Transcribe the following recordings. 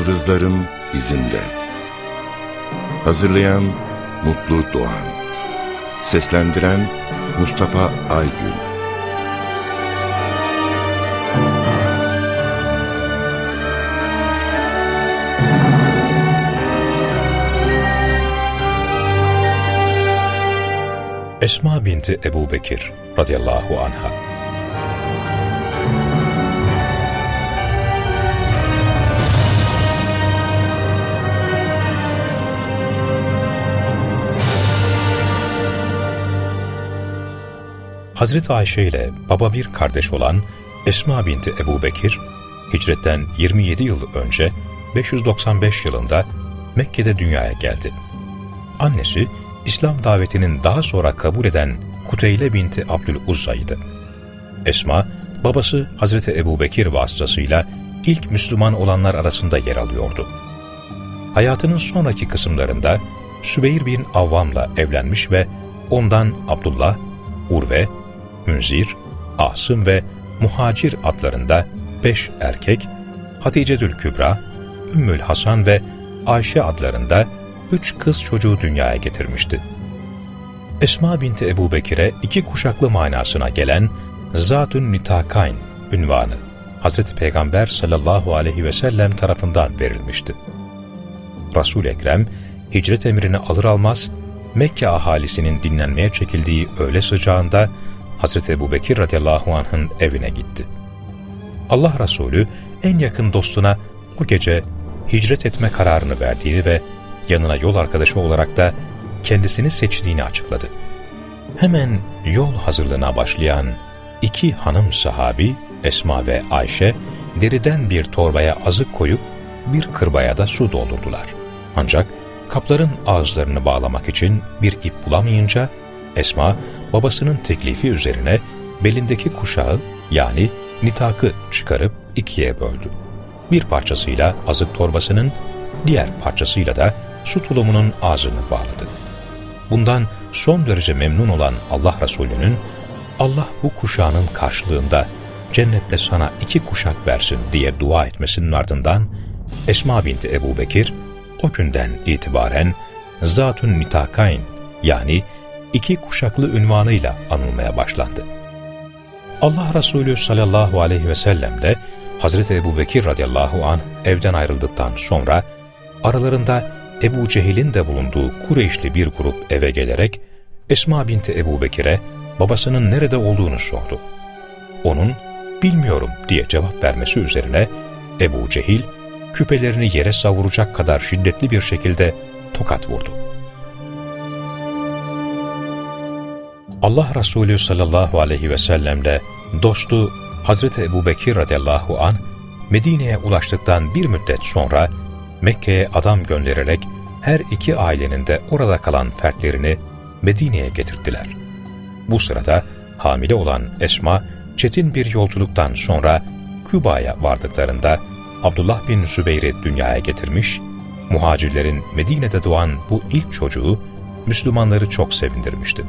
Yıldızların izinde. Hazırlayan Mutlu Doğan. Seslendiren Mustafa Aygün. Esma binti Ebu Bekir radıyallahu anha Hazreti Ayşe ile baba bir kardeş olan Esma binti Ebu Bekir, hicretten 27 yıl önce 595 yılında Mekke'de dünyaya geldi. Annesi, İslam davetinin daha sonra kabul eden Kuteyle binti Abdüluzza'ydı. Esma, babası Hazreti Ebu Bekir vasıtasıyla ilk Müslüman olanlar arasında yer alıyordu. Hayatının sonraki kısımlarında Sübeyir bin Avvam'la evlenmiş ve ondan Abdullah, Urve, Münzir, Asım ve Muhacir adlarında beş erkek, Hatice Kübra, Ümmül Hasan ve Ayşe adlarında üç kız çocuğu dünyaya getirmişti. Esma binti Ebu Bekir'e iki kuşaklı manasına gelen Zatün Nitakayn ünvanı Hz. Peygamber sallallahu aleyhi ve sellem tarafından verilmişti. resul Ekrem hicret emrini alır almaz Mekke ahalisinin dinlenmeye çekildiği öğle sıcağında Hz. Ebu Bekir radıyallahu anh'ın evine gitti. Allah Resulü en yakın dostuna o gece hicret etme kararını verdiğini ve yanına yol arkadaşı olarak da kendisini seçtiğini açıkladı. Hemen yol hazırlığına başlayan iki hanım sahabi Esma ve Ayşe deriden bir torbaya azık koyup bir kırbaya da su doldurdular. Ancak kapların ağızlarını bağlamak için bir ip bulamayınca Esma babasının teklifi üzerine belindeki kuşağı yani nitakı çıkarıp ikiye böldü. Bir parçasıyla azık torbasının, diğer parçasıyla da su tulumunun ağzını bağladı. Bundan son derece memnun olan Allah Resulü'nün Allah bu kuşağının karşılığında cennette sana iki kuşak versin diye dua etmesinin ardından Esma binti Ebu Bekir o günden itibaren Zatun Nitakayn yani iki kuşaklı ünvanıyla anılmaya başlandı. Allah Resulü sallallahu aleyhi ve sellem de Hazreti Ebu Bekir radıyallahu anh evden ayrıldıktan sonra aralarında Ebu Cehil'in de bulunduğu Kureyşli bir grup eve gelerek Esma binti Ebu Bekir'e babasının nerede olduğunu sordu. Onun bilmiyorum diye cevap vermesi üzerine Ebu Cehil küpelerini yere savuracak kadar şiddetli bir şekilde tokat vurdu. Allah Resulü sallallahu aleyhi ve sellemle dostu Hazreti Ebu Bekir radıyallahu an Medine'ye ulaştıktan bir müddet sonra Mekke'ye adam göndererek her iki ailenin de orada kalan fertlerini Medine'ye getirdiler. Bu sırada hamile olan Esma, çetin bir yolculuktan sonra Küba'ya vardıklarında Abdullah bin Sübeyr'i dünyaya getirmiş, muhacirlerin Medine'de doğan bu ilk çocuğu Müslümanları çok sevindirmişti.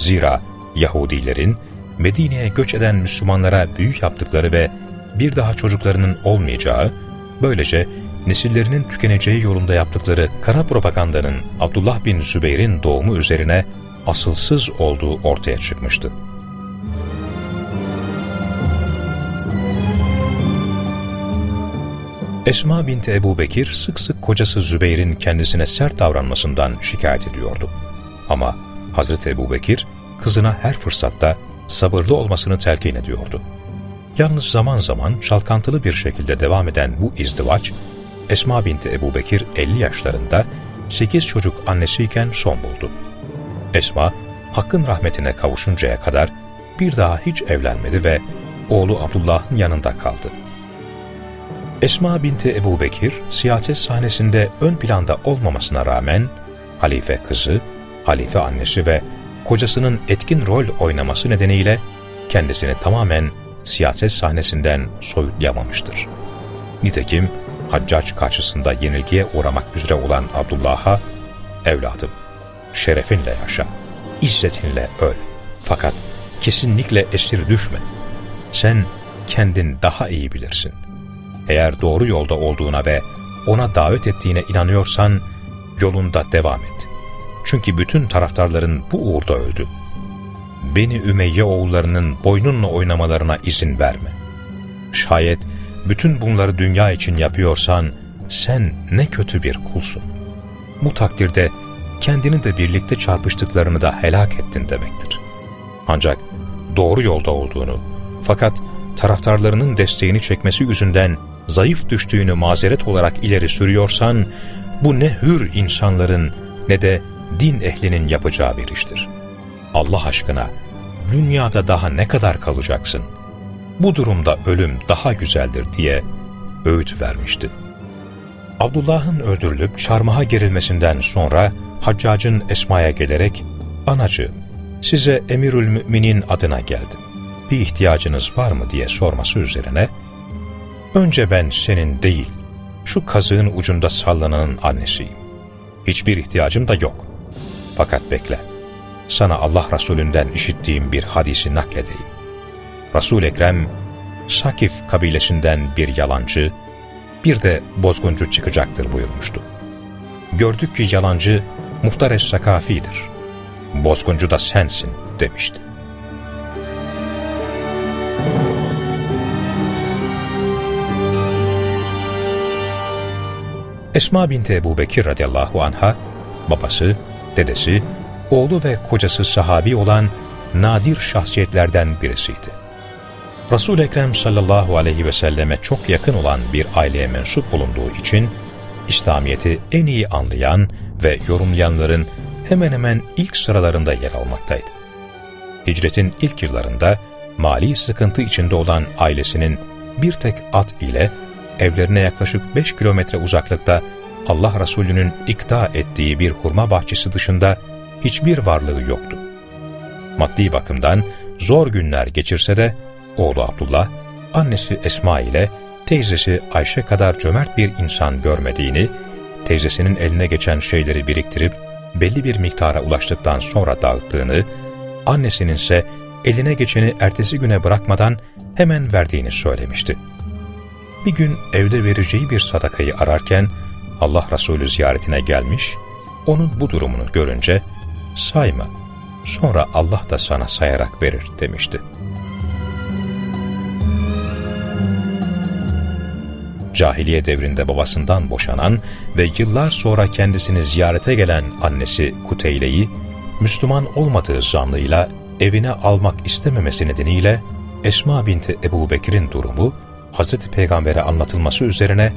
Zira Yahudilerin Medine'ye göç eden Müslümanlara büyü yaptıkları ve bir daha çocuklarının olmayacağı, böylece nesillerinin tükeneceği yolunda yaptıkları kara propagandanın Abdullah bin Zübeyir'in doğumu üzerine asılsız olduğu ortaya çıkmıştı. Esma binti Ebu Bekir sık sık kocası Zübeyir'in kendisine sert davranmasından şikayet ediyordu. Ama Hazreti Ebu Bekir kızına her fırsatta sabırlı olmasını telkin ediyordu. Yalnız zaman zaman çalkantılı bir şekilde devam eden bu izdivaç, Esma binti Ebu Bekir 50 yaşlarında 8 çocuk annesiyken son buldu. Esma, Hakk'ın rahmetine kavuşuncaya kadar bir daha hiç evlenmedi ve oğlu Abdullah'ın yanında kaldı. Esma binti Ebu Bekir, siyaset sahnesinde ön planda olmamasına rağmen, halife kızı, halife annesi ve kocasının etkin rol oynaması nedeniyle kendisini tamamen siyaset sahnesinden soyutlayamamıştır. Nitekim Haccac karşısında yenilgiye uğramak üzere olan Abdullah'a, ''Evladım, şerefinle yaşa, izzetinle öl. Fakat kesinlikle esir düşme. Sen kendin daha iyi bilirsin. Eğer doğru yolda olduğuna ve ona davet ettiğine inanıyorsan, yolunda devam et. Çünkü bütün taraftarların bu uğurda öldü. Beni Ümeyye oğullarının boynunla oynamalarına izin verme. Şayet bütün bunları dünya için yapıyorsan, sen ne kötü bir kulsun. Bu takdirde kendini de birlikte çarpıştıklarını da helak ettin demektir. Ancak doğru yolda olduğunu, fakat taraftarlarının desteğini çekmesi yüzünden zayıf düştüğünü mazeret olarak ileri sürüyorsan, bu ne hür insanların ne de din ehlinin yapacağı bir iştir. Allah aşkına, dünyada daha ne kadar kalacaksın? Bu durumda ölüm daha güzeldir diye öğüt vermişti. Abdullah'ın öldürülüp çarmıha gerilmesinden sonra Haccac'ın Esma'ya gelerek, ''Anacığım, size Emirül Müminin adına geldim. Bir ihtiyacınız var mı?'' diye sorması üzerine, ''Önce ben senin değil, şu kazığın ucunda sallananın annesiyim. Hiçbir ihtiyacım da yok. Fakat bekle, sana Allah Resulünden işittiğim bir hadisi nakledeyim. Resul-i Ekrem, Sakif kabilesinden bir yalancı, bir de bozguncu çıkacaktır buyurmuştu. Gördük ki yalancı muhtar sakafidir. Bozguncu da sensin demişti. Esma binti Ebu Bekir radıyallahu anha, babası, dedesi, oğlu ve kocası sahabi olan nadir şahsiyetlerden birisiydi. Resul-i Ekrem sallallahu aleyhi ve selleme çok yakın olan bir aileye mensup bulunduğu için, İslamiyet'i en iyi anlayan ve yorumlayanların hemen hemen ilk sıralarında yer almaktaydı. Hicretin ilk yıllarında mali sıkıntı içinde olan ailesinin bir tek at ile evlerine yaklaşık 5 kilometre uzaklıkta Allah Resulü'nün ikta ettiği bir hurma bahçesi dışında hiçbir varlığı yoktu. Maddi bakımdan zor günler geçirse de oğlu Abdullah, annesi Esma ile teyzesi Ayşe kadar cömert bir insan görmediğini, teyzesinin eline geçen şeyleri biriktirip belli bir miktara ulaştıktan sonra dağıttığını, annesinin ise eline geçeni ertesi güne bırakmadan hemen verdiğini söylemişti. Bir gün evde vereceği bir sadakayı ararken Allah Resulü ziyaretine gelmiş, onun bu durumunu görünce sayma, sonra Allah da sana sayarak verir demişti. Cahiliye devrinde babasından boşanan ve yıllar sonra kendisini ziyarete gelen annesi Kuteyle'yi, Müslüman olmadığı zanlıyla evine almak istememesi nedeniyle Esma binti Ebu Bekir'in durumu Hz. Peygamber'e anlatılması üzerine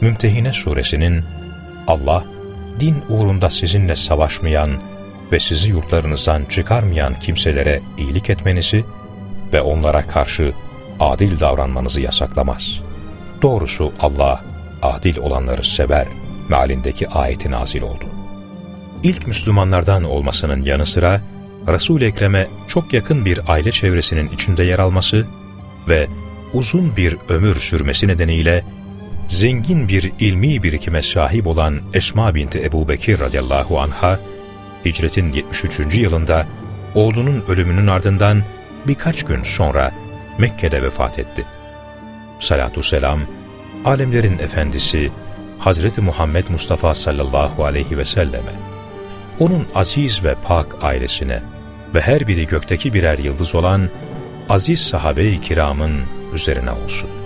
Mümtehine suresinin Allah, din uğrunda sizinle savaşmayan ve sizi yurtlarınızdan çıkarmayan kimselere iyilik etmenizi ve onlara karşı adil davranmanızı yasaklamaz. Doğrusu Allah, adil olanları sever mealindeki ayeti nazil oldu. İlk Müslümanlardan olmasının yanı sıra, Resul-i Ekrem'e çok yakın bir aile çevresinin içinde yer alması ve uzun bir ömür sürmesi nedeniyle zengin bir ilmi birikime sahip olan Esma binti Ebu Bekir radıyallahu anha, hicretin 73. yılında oğlunun ölümünün ardından birkaç gün sonra Mekke'de vefat etti. Salatü selam, alemlerin efendisi Hazreti Muhammed Mustafa sallallahu aleyhi ve selleme, onun aziz ve pak ailesine ve her biri gökteki birer yıldız olan aziz sahabe-i kiramın üzerine olsun.